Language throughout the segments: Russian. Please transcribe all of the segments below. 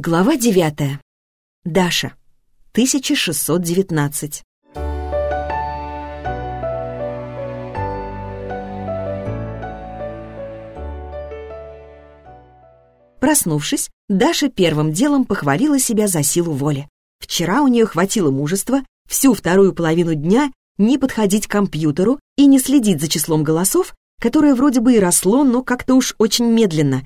Глава 9. Даша. 1619. Проснувшись, Даша первым делом похвалила себя за силу воли. Вчера у нее хватило мужества всю вторую половину дня не подходить к компьютеру и не следить за числом голосов, которое вроде бы и росло, но как-то уж очень медленно,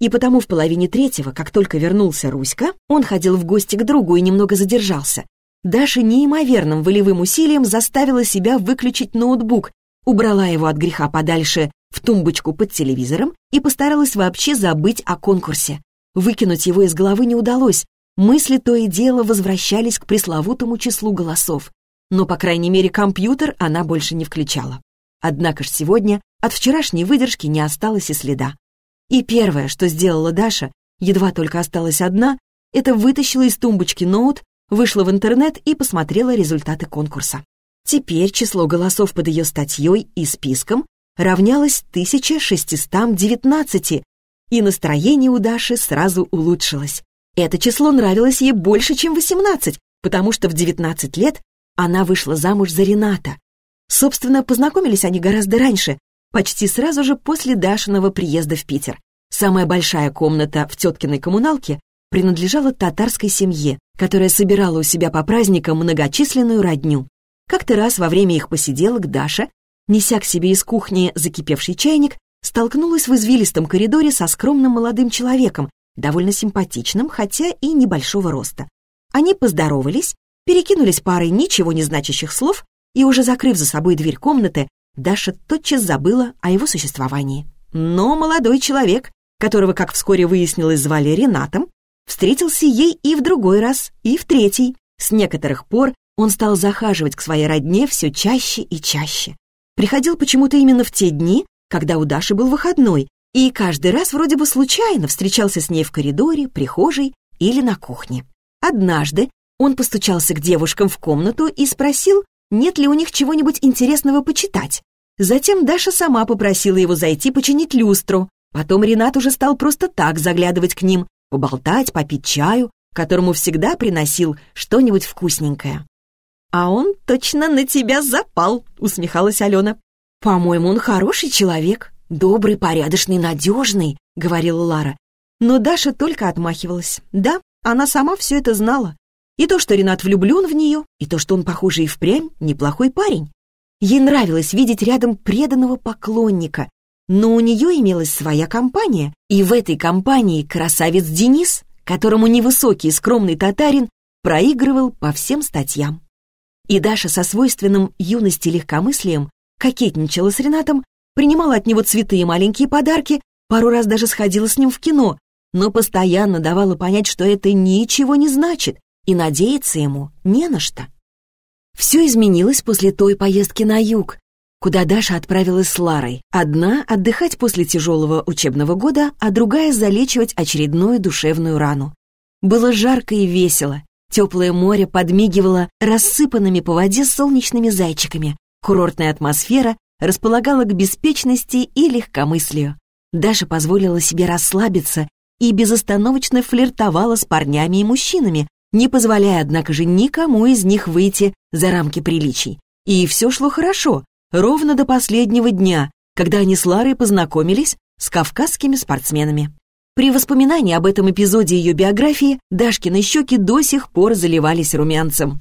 и потому в половине третьего, как только вернулся Руська, он ходил в гости к другу и немного задержался. Даша неимоверным волевым усилием заставила себя выключить ноутбук, убрала его от греха подальше в тумбочку под телевизором и постаралась вообще забыть о конкурсе. Выкинуть его из головы не удалось, мысли то и дело возвращались к пресловутому числу голосов. Но, по крайней мере, компьютер она больше не включала. Однако ж сегодня от вчерашней выдержки не осталось и следа. И первое, что сделала Даша, едва только осталась одна, это вытащила из тумбочки ноут, вышла в интернет и посмотрела результаты конкурса. Теперь число голосов под ее статьей и списком равнялось 1619, и настроение у Даши сразу улучшилось. Это число нравилось ей больше, чем 18, потому что в 19 лет она вышла замуж за Рената. Собственно, познакомились они гораздо раньше, почти сразу же после Дашиного приезда в Питер. Самая большая комната в теткиной коммуналке принадлежала татарской семье, которая собирала у себя по праздникам многочисленную родню. Как-то раз во время их посиделок Даша, неся к себе из кухни закипевший чайник, столкнулась в извилистом коридоре со скромным молодым человеком, довольно симпатичным, хотя и небольшого роста. Они поздоровались, перекинулись парой ничего не значащих слов, и уже закрыв за собой дверь комнаты, Даша тотчас забыла о его существовании. Но молодой человек, которого, как вскоре выяснилось, звали Ренатом, встретился ей и в другой раз, и в третий. С некоторых пор он стал захаживать к своей родне все чаще и чаще. Приходил почему-то именно в те дни, когда у Даши был выходной, и каждый раз вроде бы случайно встречался с ней в коридоре, прихожей или на кухне. Однажды он постучался к девушкам в комнату и спросил, нет ли у них чего-нибудь интересного почитать. Затем Даша сама попросила его зайти починить люстру. Потом Ренат уже стал просто так заглядывать к ним, поболтать, попить чаю, которому всегда приносил что-нибудь вкусненькое. «А он точно на тебя запал», — усмехалась Алена. «По-моему, он хороший человек, добрый, порядочный, надежный», — говорила Лара. Но Даша только отмахивалась. Да, она сама все это знала. И то, что Ренат влюблен в нее, и то, что он, похоже, и впрямь неплохой парень. Ей нравилось видеть рядом преданного поклонника, но у нее имелась своя компания, и в этой компании красавец Денис, которому невысокий скромный татарин проигрывал по всем статьям. И Даша со свойственным юности легкомыслием кокетничала с Ренатом, принимала от него цветы и маленькие подарки, пару раз даже сходила с ним в кино, но постоянно давала понять, что это ничего не значит, и надеяться ему не на что. Все изменилось после той поездки на юг, куда Даша отправилась с Ларой. Одна — отдыхать после тяжелого учебного года, а другая — залечивать очередную душевную рану. Было жарко и весело. Теплое море подмигивало рассыпанными по воде солнечными зайчиками. Курортная атмосфера располагала к беспечности и легкомыслию. Даша позволила себе расслабиться и безостановочно флиртовала с парнями и мужчинами, не позволяя, однако же, никому из них выйти за рамки приличий. И все шло хорошо, ровно до последнего дня, когда они с Ларой познакомились с кавказскими спортсменами. При воспоминании об этом эпизоде ее биографии Дашкины щеки до сих пор заливались румянцем.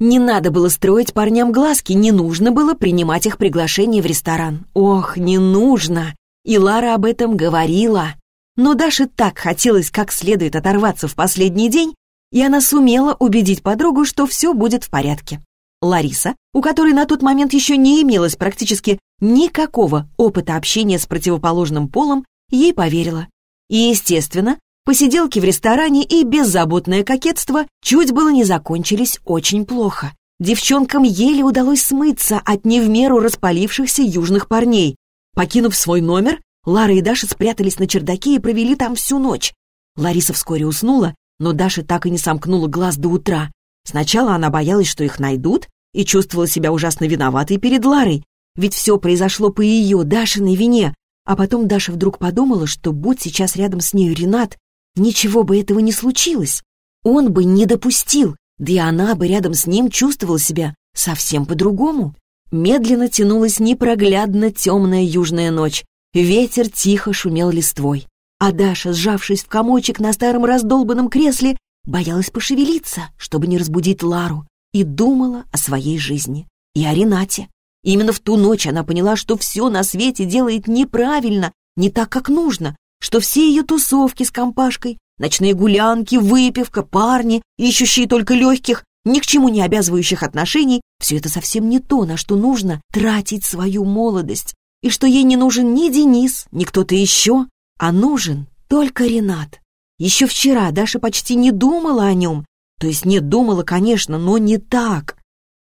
Не надо было строить парням глазки, не нужно было принимать их приглашение в ресторан. Ох, не нужно! И Лара об этом говорила. Но Даше так хотелось как следует оторваться в последний день, и она сумела убедить подругу, что все будет в порядке. Лариса, у которой на тот момент еще не имелось практически никакого опыта общения с противоположным полом, ей поверила. И, естественно, посиделки в ресторане и беззаботное кокетство чуть было не закончились очень плохо. Девчонкам еле удалось смыться от не в меру распалившихся южных парней. Покинув свой номер, Лара и Даша спрятались на чердаке и провели там всю ночь. Лариса вскоре уснула, но Даша так и не сомкнула глаз до утра. Сначала она боялась, что их найдут, и чувствовала себя ужасно виноватой перед Ларой, ведь все произошло по ее, Дашиной вине. А потом Даша вдруг подумала, что будь сейчас рядом с нею Ренат, ничего бы этого не случилось. Он бы не допустил, да и она бы рядом с ним чувствовала себя совсем по-другому. Медленно тянулась непроглядно темная южная ночь. Ветер тихо шумел листвой. А Даша, сжавшись в комочек на старом раздолбанном кресле, боялась пошевелиться, чтобы не разбудить Лару, и думала о своей жизни и о Ренате. Именно в ту ночь она поняла, что все на свете делает неправильно, не так, как нужно, что все ее тусовки с компашкой, ночные гулянки, выпивка, парни, ищущие только легких, ни к чему не обязывающих отношений, все это совсем не то, на что нужно тратить свою молодость, и что ей не нужен ни Денис, ни кто-то еще, а нужен только Ренат. Еще вчера Даша почти не думала о нем, то есть нет, думала, конечно, но не так.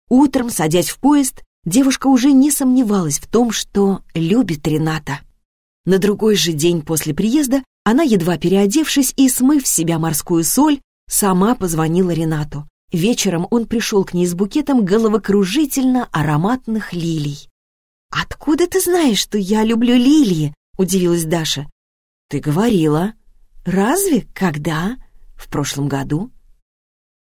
Утром, садясь в поезд, девушка уже не сомневалась в том, что любит Рената. На другой же день после приезда она, едва переодевшись и смыв с себя морскую соль, сама позвонила Ренату. Вечером он пришел к ней с букетом головокружительно ароматных лилий. «Откуда ты знаешь, что я люблю лилии?» — удивилась Даша. «Ты говорила». «Разве? Когда?» «В прошлом году».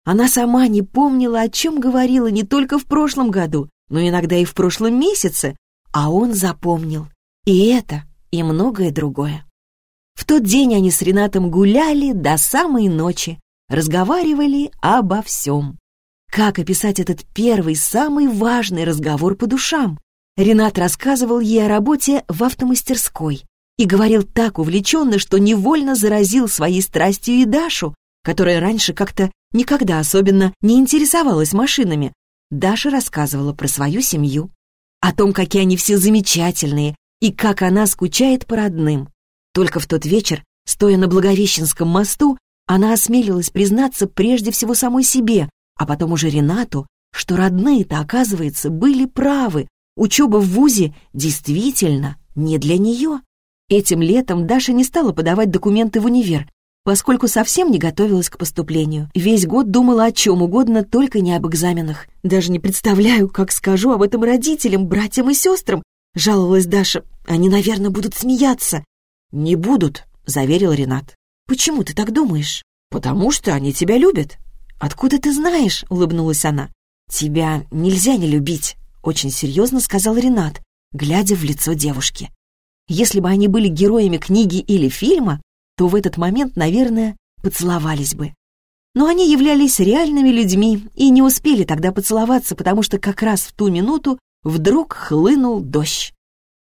Она сама не помнила, о чем говорила не только в прошлом году, но иногда и в прошлом месяце, а он запомнил. И это, и многое другое. В тот день они с Ренатом гуляли до самой ночи, разговаривали обо всем. Как описать этот первый, самый важный разговор по душам? Ренат рассказывал ей о работе в автомастерской и говорил так увлеченно, что невольно заразил своей страстью и Дашу, которая раньше как-то никогда особенно не интересовалась машинами, Даша рассказывала про свою семью, о том, какие они все замечательные и как она скучает по родным. Только в тот вечер, стоя на Благовещенском мосту, она осмелилась признаться прежде всего самой себе, а потом уже Ренату, что родные-то, оказывается, были правы. Учеба в ВУЗе действительно не для нее. Этим летом Даша не стала подавать документы в универ, поскольку совсем не готовилась к поступлению. Весь год думала о чем угодно, только не об экзаменах. Даже не представляю, как скажу об этом родителям, братьям и сестрам. Жаловалась Даша. Они, наверное, будут смеяться. «Не будут», — заверил Ренат. «Почему ты так думаешь?» «Потому что они тебя любят». «Откуда ты знаешь?» — улыбнулась она. «Тебя нельзя не любить», — очень серьезно сказал Ренат, глядя в лицо девушки. Если бы они были героями книги или фильма, то в этот момент, наверное, поцеловались бы. Но они являлись реальными людьми и не успели тогда поцеловаться, потому что как раз в ту минуту вдруг хлынул дождь.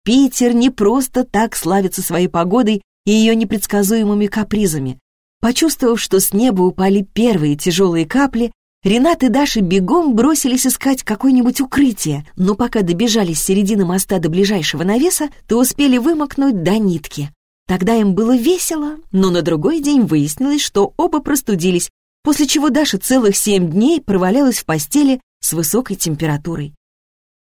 Питер не просто так славится своей погодой и ее непредсказуемыми капризами. Почувствовав, что с неба упали первые тяжелые капли, Ренат и Даша бегом бросились искать какое-нибудь укрытие, но пока добежали с середины моста до ближайшего навеса, то успели вымокнуть до нитки. Тогда им было весело, но на другой день выяснилось, что оба простудились, после чего Даша целых семь дней провалялась в постели с высокой температурой.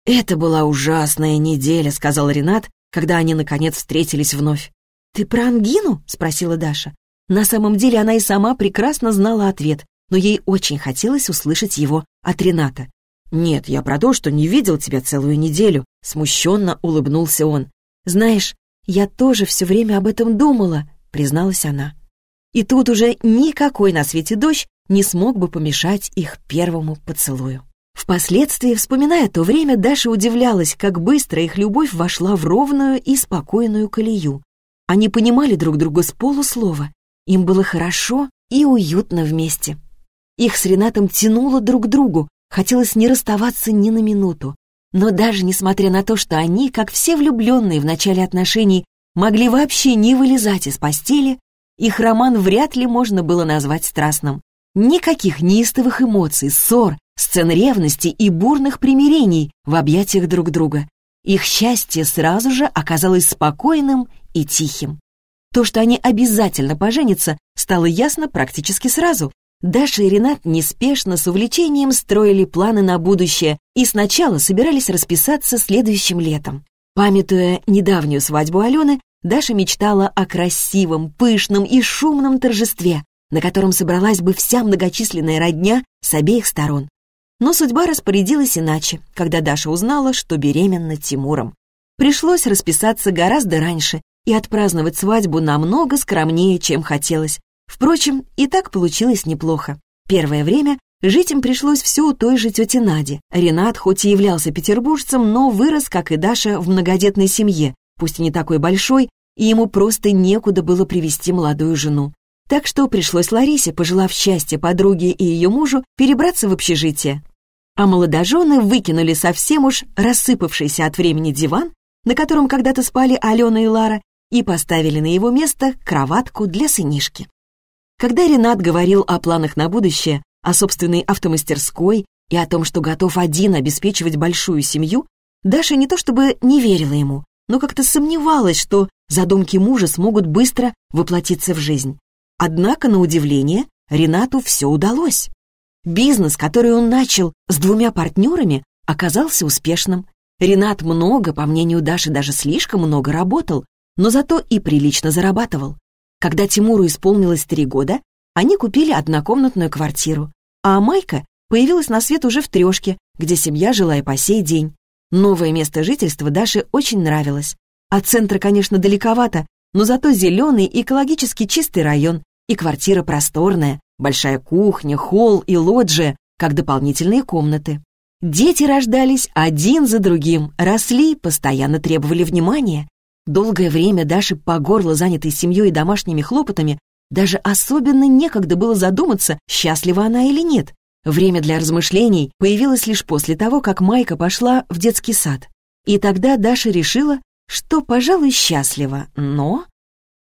«Это была ужасная неделя», — сказал Ренат, когда они, наконец, встретились вновь. «Ты про ангину?» — спросила Даша. На самом деле она и сама прекрасно знала ответ, но ей очень хотелось услышать его от Рената. «Нет, я про то, что не видел тебя целую неделю», — смущенно улыбнулся он. «Знаешь, «Я тоже все время об этом думала», — призналась она. И тут уже никакой на свете дождь не смог бы помешать их первому поцелую. Впоследствии, вспоминая то время, Даша удивлялась, как быстро их любовь вошла в ровную и спокойную колею. Они понимали друг друга с полуслова. Им было хорошо и уютно вместе. Их с Ренатом тянуло друг к другу, хотелось не расставаться ни на минуту. Но даже несмотря на то, что они, как все влюбленные в начале отношений, могли вообще не вылезать из постели, их роман вряд ли можно было назвать страстным. Никаких неистовых эмоций, ссор, сцен ревности и бурных примирений в объятиях друг друга. Их счастье сразу же оказалось спокойным и тихим. То, что они обязательно поженятся, стало ясно практически сразу. Даша и Ренат неспешно, с увлечением строили планы на будущее и сначала собирались расписаться следующим летом. Памятуя недавнюю свадьбу Алены, Даша мечтала о красивом, пышном и шумном торжестве, на котором собралась бы вся многочисленная родня с обеих сторон. Но судьба распорядилась иначе, когда Даша узнала, что беременна Тимуром. Пришлось расписаться гораздо раньше и отпраздновать свадьбу намного скромнее, чем хотелось, Впрочем, и так получилось неплохо. Первое время жить им пришлось все у той же тети Нади. Ренат хоть и являлся петербуржцем, но вырос, как и Даша, в многодетной семье, пусть и не такой большой, и ему просто некуда было привести молодую жену. Так что пришлось Ларисе, пожелав счастья подруге и ее мужу, перебраться в общежитие. А молодожены выкинули совсем уж рассыпавшийся от времени диван, на котором когда-то спали Алена и Лара, и поставили на его место кроватку для сынишки. Когда Ренат говорил о планах на будущее, о собственной автомастерской и о том, что готов один обеспечивать большую семью, Даша не то чтобы не верила ему, но как-то сомневалась, что задумки мужа смогут быстро воплотиться в жизнь. Однако, на удивление, Ренату все удалось. Бизнес, который он начал с двумя партнерами, оказался успешным. Ренат много, по мнению Даши, даже слишком много работал, но зато и прилично зарабатывал. Когда Тимуру исполнилось три года, они купили однокомнатную квартиру, а Майка появилась на свет уже в трешке, где семья жила и по сей день. Новое место жительства Даше очень нравилось. От центра, конечно, далековато, но зато зеленый, экологически чистый район, и квартира просторная, большая кухня, холл и лоджия, как дополнительные комнаты. Дети рождались один за другим, росли, постоянно требовали внимания. Долгое время Даше по горло занятой семьей и домашними хлопотами даже особенно некогда было задуматься, счастлива она или нет. Время для размышлений появилось лишь после того, как Майка пошла в детский сад. И тогда Даша решила, что, пожалуй, счастлива, но...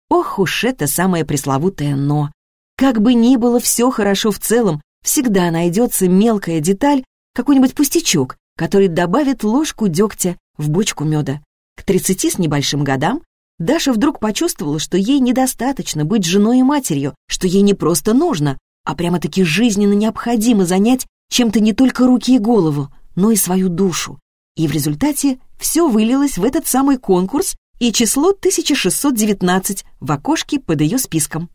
Ох уж это самое пресловутое «но». Как бы ни было все хорошо в целом, всегда найдется мелкая деталь, какой-нибудь пустячок, который добавит ложку дегтя в бочку меда. К 30 с небольшим годам Даша вдруг почувствовала, что ей недостаточно быть женой и матерью, что ей не просто нужно, а прямо-таки жизненно необходимо занять чем-то не только руки и голову, но и свою душу. И в результате все вылилось в этот самый конкурс и число 1619 в окошке под ее списком.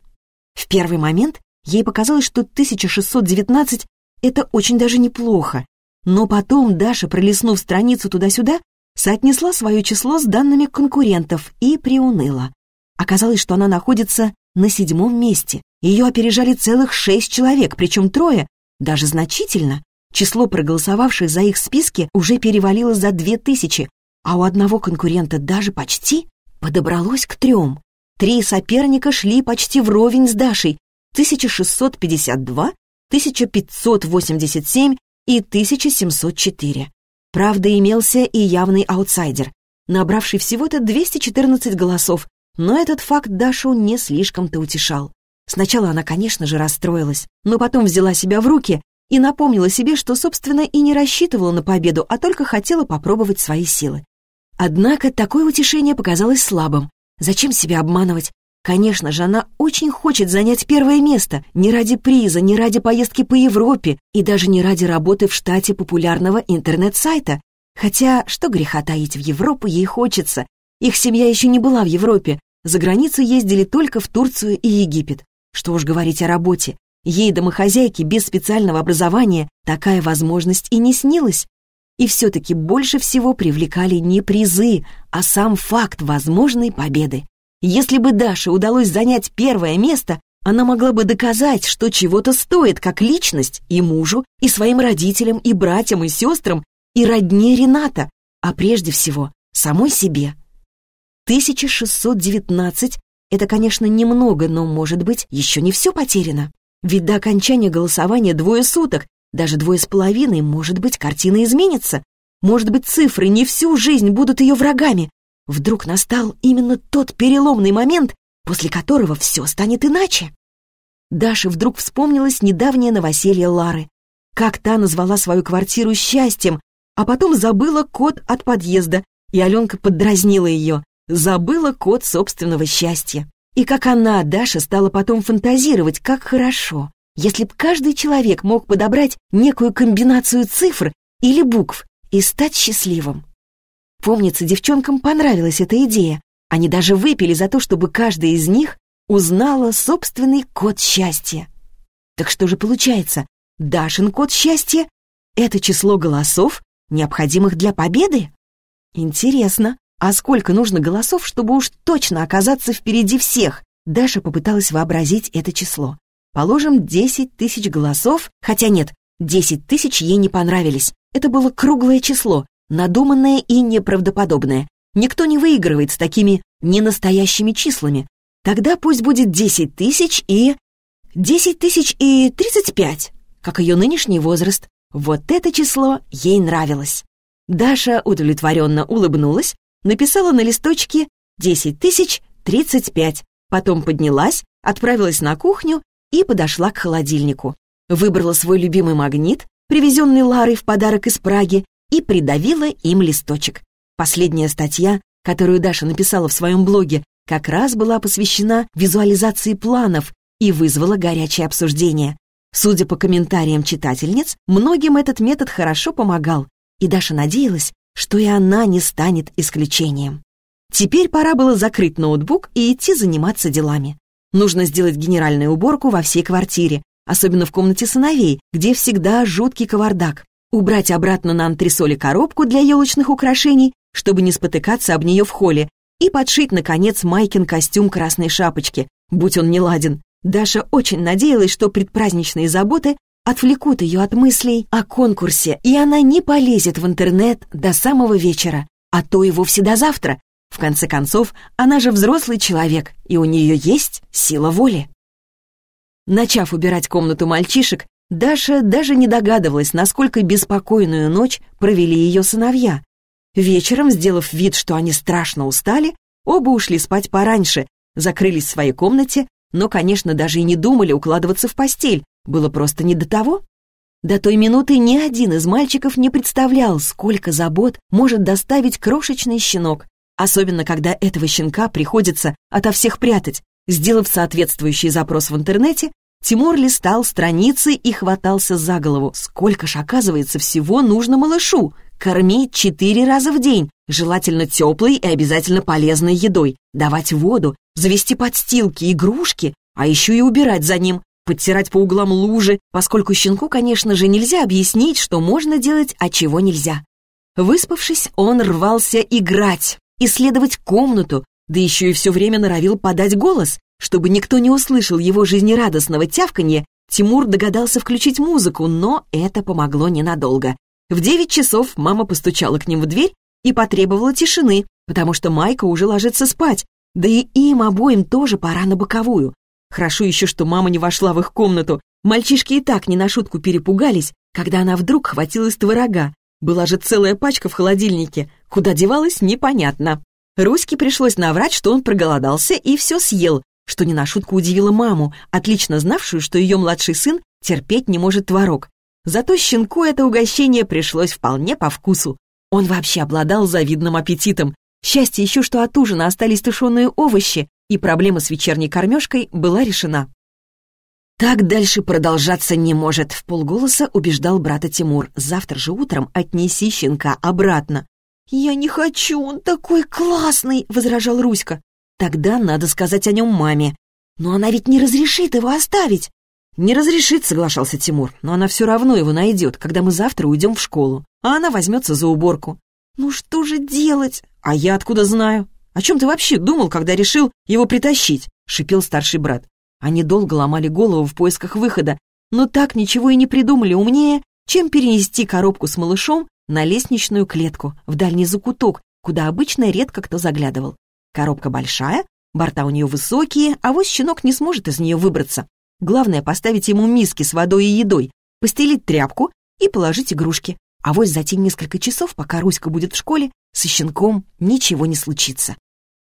В первый момент ей показалось, что 1619 — это очень даже неплохо, но потом Даша, пролистнув страницу туда-сюда, соотнесла свое число с данными конкурентов и приуныла. Оказалось, что она находится на седьмом месте. Ее опережали целых шесть человек, причем трое, даже значительно. Число проголосовавших за их списки уже перевалило за две тысячи, а у одного конкурента даже почти подобралось к трем. Три соперника шли почти вровень с Дашей — 1652, 1587 и 1704. Правда, имелся и явный аутсайдер, набравший всего-то 214 голосов, но этот факт Дашу не слишком-то утешал. Сначала она, конечно же, расстроилась, но потом взяла себя в руки и напомнила себе, что, собственно, и не рассчитывала на победу, а только хотела попробовать свои силы. Однако такое утешение показалось слабым. Зачем себя обманывать? Конечно же, она очень хочет занять первое место, не ради приза, не ради поездки по Европе и даже не ради работы в штате популярного интернет-сайта. Хотя, что греха таить, в Европу ей хочется. Их семья еще не была в Европе, за границу ездили только в Турцию и Египет. Что уж говорить о работе. Ей, домохозяйке, без специального образования, такая возможность и не снилась. И все-таки больше всего привлекали не призы, а сам факт возможной победы. Если бы Даше удалось занять первое место, она могла бы доказать, что чего-то стоит как личность и мужу, и своим родителям, и братьям, и сестрам, и родне Рената, а прежде всего самой себе. 1619 — это, конечно, немного, но, может быть, еще не все потеряно. Ведь до окончания голосования двое суток, даже двое с половиной, может быть, картина изменится. Может быть, цифры не всю жизнь будут ее врагами, Вдруг настал именно тот переломный момент, после которого все станет иначе. Даше вдруг вспомнилось недавнее новоселье Лары. Как та назвала свою квартиру счастьем, а потом забыла код от подъезда, и Аленка поддразнила ее. Забыла код собственного счастья. И как она, Даша, стала потом фантазировать, как хорошо, если б каждый человек мог подобрать некую комбинацию цифр или букв и стать счастливым. Помнится, девчонкам понравилась эта идея. Они даже выпили за то, чтобы каждая из них узнала собственный код счастья. Так что же получается? Дашин код счастья — это число голосов, необходимых для победы? Интересно, а сколько нужно голосов, чтобы уж точно оказаться впереди всех? Даша попыталась вообразить это число. Положим, 10 тысяч голосов, хотя нет, 10 тысяч ей не понравились. Это было круглое число, надуманное и неправдоподобное. Никто не выигрывает с такими ненастоящими числами. Тогда пусть будет 10 тысяч и... 10 тысяч и 35, как ее нынешний возраст. Вот это число ей нравилось. Даша удовлетворенно улыбнулась, написала на листочке 10 тысяч 35, потом поднялась, отправилась на кухню и подошла к холодильнику. Выбрала свой любимый магнит, привезенный Ларой в подарок из Праги, и придавила им листочек. Последняя статья, которую Даша написала в своем блоге, как раз была посвящена визуализации планов и вызвала горячее обсуждение. Судя по комментариям читательниц, многим этот метод хорошо помогал, и Даша надеялась, что и она не станет исключением. Теперь пора было закрыть ноутбук и идти заниматься делами. Нужно сделать генеральную уборку во всей квартире, особенно в комнате сыновей, где всегда жуткий кавардак. Убрать обратно на антресоле коробку для елочных украшений, чтобы не спотыкаться об нее в холле, и подшить, наконец, Майкин костюм красной шапочки, будь он не ладен. Даша очень надеялась, что предпраздничные заботы отвлекут ее от мыслей о конкурсе, и она не полезет в интернет до самого вечера, а то и вовсе до завтра. В конце концов, она же взрослый человек, и у нее есть сила воли. Начав убирать комнату мальчишек, Даша даже не догадывалась, насколько беспокойную ночь провели ее сыновья. Вечером, сделав вид, что они страшно устали, оба ушли спать пораньше, закрылись в своей комнате, но, конечно, даже и не думали укладываться в постель, было просто не до того. До той минуты ни один из мальчиков не представлял, сколько забот может доставить крошечный щенок, особенно когда этого щенка приходится ото всех прятать. Сделав соответствующий запрос в интернете, Тимур листал страницы и хватался за голову. Сколько ж, оказывается, всего нужно малышу? Кормить четыре раза в день, желательно теплой и обязательно полезной едой, давать воду, завести подстилки, игрушки, а еще и убирать за ним, подтирать по углам лужи, поскольку щенку, конечно же, нельзя объяснить, что можно делать, а чего нельзя. Выспавшись, он рвался играть, исследовать комнату, да еще и все время норовил подать голос. Чтобы никто не услышал его жизнерадостного тявканья, Тимур догадался включить музыку, но это помогло ненадолго. В девять часов мама постучала к ним в дверь и потребовала тишины, потому что Майка уже ложится спать, да и им обоим тоже пора на боковую. Хорошо еще, что мама не вошла в их комнату. Мальчишки и так не на шутку перепугались, когда она вдруг хватилась творога. Была же целая пачка в холодильнике. Куда девалась, непонятно. Руське пришлось наврать, что он проголодался и все съел, что не на шутку удивило маму, отлично знавшую, что ее младший сын терпеть не может творог. Зато щенку это угощение пришлось вполне по вкусу. Он вообще обладал завидным аппетитом. Счастье еще, что от ужина остались тушеные овощи, и проблема с вечерней кормежкой была решена. «Так дальше продолжаться не может», — в полголоса убеждал брата Тимур. «Завтра же утром отнеси щенка обратно». «Я не хочу, он такой классный», — возражал Руська. «Тогда надо сказать о нем маме. Но она ведь не разрешит его оставить». «Не разрешит», — соглашался Тимур, «но она все равно его найдет, когда мы завтра уйдем в школу, а она возьмется за уборку». «Ну что же делать?» «А я откуда знаю?» «О чем ты вообще думал, когда решил его притащить?» — шипел старший брат. Они долго ломали голову в поисках выхода, но так ничего и не придумали умнее, чем перенести коробку с малышом на лестничную клетку, в дальний закуток, куда обычно редко кто заглядывал. Коробка большая, борта у нее высокие, а вот щенок не сможет из нее выбраться. Главное — поставить ему миски с водой и едой, постелить тряпку и положить игрушки. А вот за те несколько часов, пока Руська будет в школе, со щенком ничего не случится.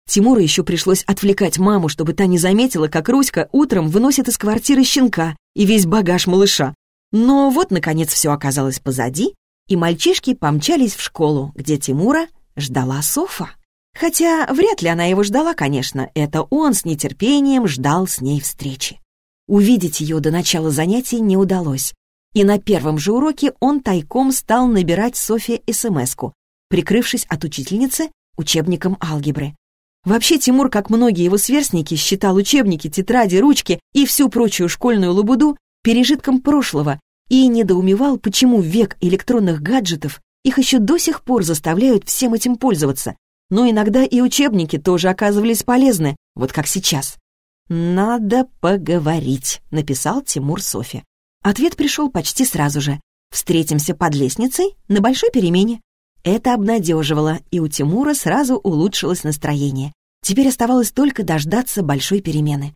Тимуру еще пришлось отвлекать маму, чтобы та не заметила, как Руська утром выносит из квартиры щенка и весь багаж малыша. Но вот, наконец, все оказалось позади, и мальчишки помчались в школу, где Тимура ждала Софа. Хотя вряд ли она его ждала, конечно, это он с нетерпением ждал с ней встречи. Увидеть ее до начала занятий не удалось, и на первом же уроке он тайком стал набирать Софье СМС-ку, прикрывшись от учительницы учебником алгебры. Вообще Тимур, как многие его сверстники, считал учебники, тетради, ручки и всю прочую школьную лабуду пережитком прошлого и недоумевал, почему век электронных гаджетов их еще до сих пор заставляют всем этим пользоваться. Но иногда и учебники тоже оказывались полезны, вот как сейчас. «Надо поговорить», — написал Тимур Софи. Ответ пришел почти сразу же. «Встретимся под лестницей на большой перемене». Это обнадеживало, и у Тимура сразу улучшилось настроение. Теперь оставалось только дождаться большой перемены.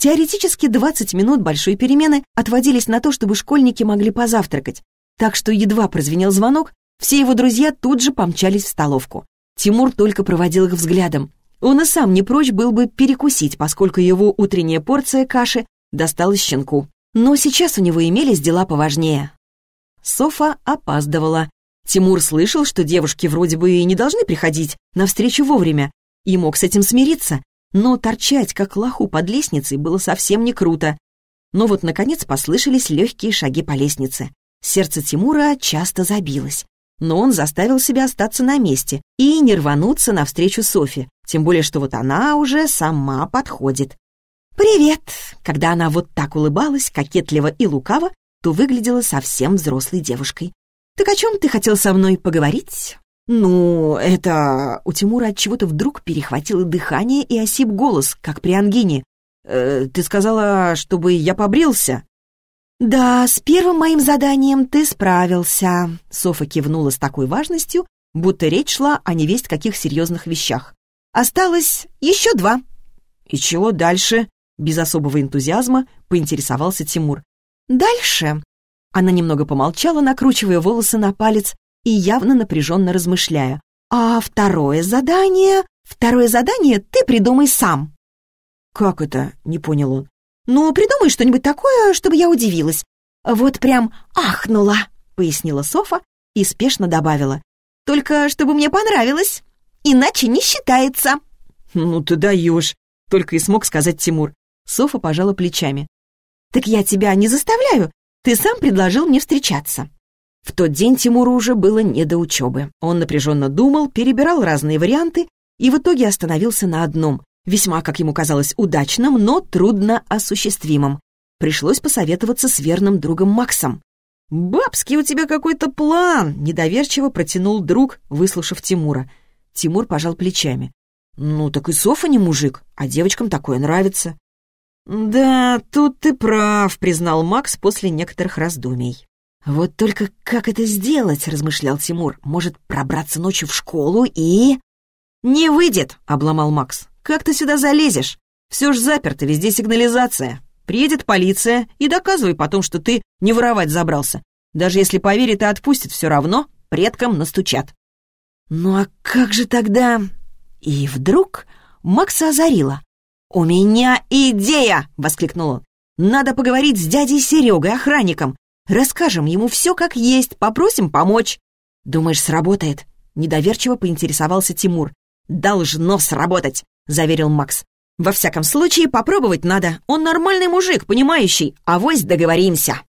Теоретически 20 минут большой перемены отводились на то, чтобы школьники могли позавтракать. Так что едва прозвенел звонок, все его друзья тут же помчались в столовку. Тимур только проводил их взглядом. Он и сам не прочь был бы перекусить, поскольку его утренняя порция каши досталась щенку. Но сейчас у него имелись дела поважнее. Софа опаздывала. Тимур слышал, что девушки вроде бы и не должны приходить на встречу вовремя, и мог с этим смириться, но торчать, как лоху под лестницей, было совсем не круто. Но вот, наконец, послышались легкие шаги по лестнице. Сердце Тимура часто забилось но он заставил себя остаться на месте и не рвануться навстречу Софи, тем более что вот она уже сама подходит. «Привет!» Когда она вот так улыбалась, кокетливо и лукаво, то выглядела совсем взрослой девушкой. «Так о чем ты хотел со мной поговорить?» «Ну, это...» У Тимура от чего-то вдруг перехватило дыхание и осип голос, как при ангине. «Э, «Ты сказала, чтобы я побрился?» «Да, с первым моим заданием ты справился», — Софа кивнула с такой важностью, будто речь шла о невесть каких серьезных вещах. «Осталось еще два». «И чего дальше?» — без особого энтузиазма поинтересовался Тимур. «Дальше?» Она немного помолчала, накручивая волосы на палец и явно напряженно размышляя. «А второе задание? Второе задание ты придумай сам». «Как это?» — не понял он. «Ну, придумай что-нибудь такое, чтобы я удивилась». «Вот прям ахнула», — пояснила Софа и спешно добавила. «Только чтобы мне понравилось, иначе не считается». «Ну ты даешь», — только и смог сказать Тимур. Софа пожала плечами. «Так я тебя не заставляю, ты сам предложил мне встречаться». В тот день Тимуру уже было не до учебы. Он напряженно думал, перебирал разные варианты и в итоге остановился на одном весьма, как ему казалось, удачным, но трудно осуществимым. Пришлось посоветоваться с верным другом Максом. «Бабский у тебя какой-то план!» — недоверчиво протянул друг, выслушав Тимура. Тимур пожал плечами. «Ну, так и Софа не мужик, а девочкам такое нравится». «Да, тут ты прав», — признал Макс после некоторых раздумий. «Вот только как это сделать?» — размышлял Тимур. «Может, пробраться ночью в школу и...» «Не выйдет», — обломал Макс. Как ты сюда залезешь? Все ж заперто, везде сигнализация. Приедет полиция и доказывай потом, что ты не воровать забрался. Даже если поверит и отпустит, все равно предкам настучат. Ну а как же тогда... И вдруг Макса озарила. «У меня идея!» — воскликнул он. «Надо поговорить с дядей Серегой, охранником. Расскажем ему все как есть, попросим помочь». «Думаешь, сработает?» — недоверчиво поинтересовался Тимур. «Должно сработать!» — заверил Макс. «Во всяком случае, попробовать надо. Он нормальный мужик, понимающий. Авось договоримся».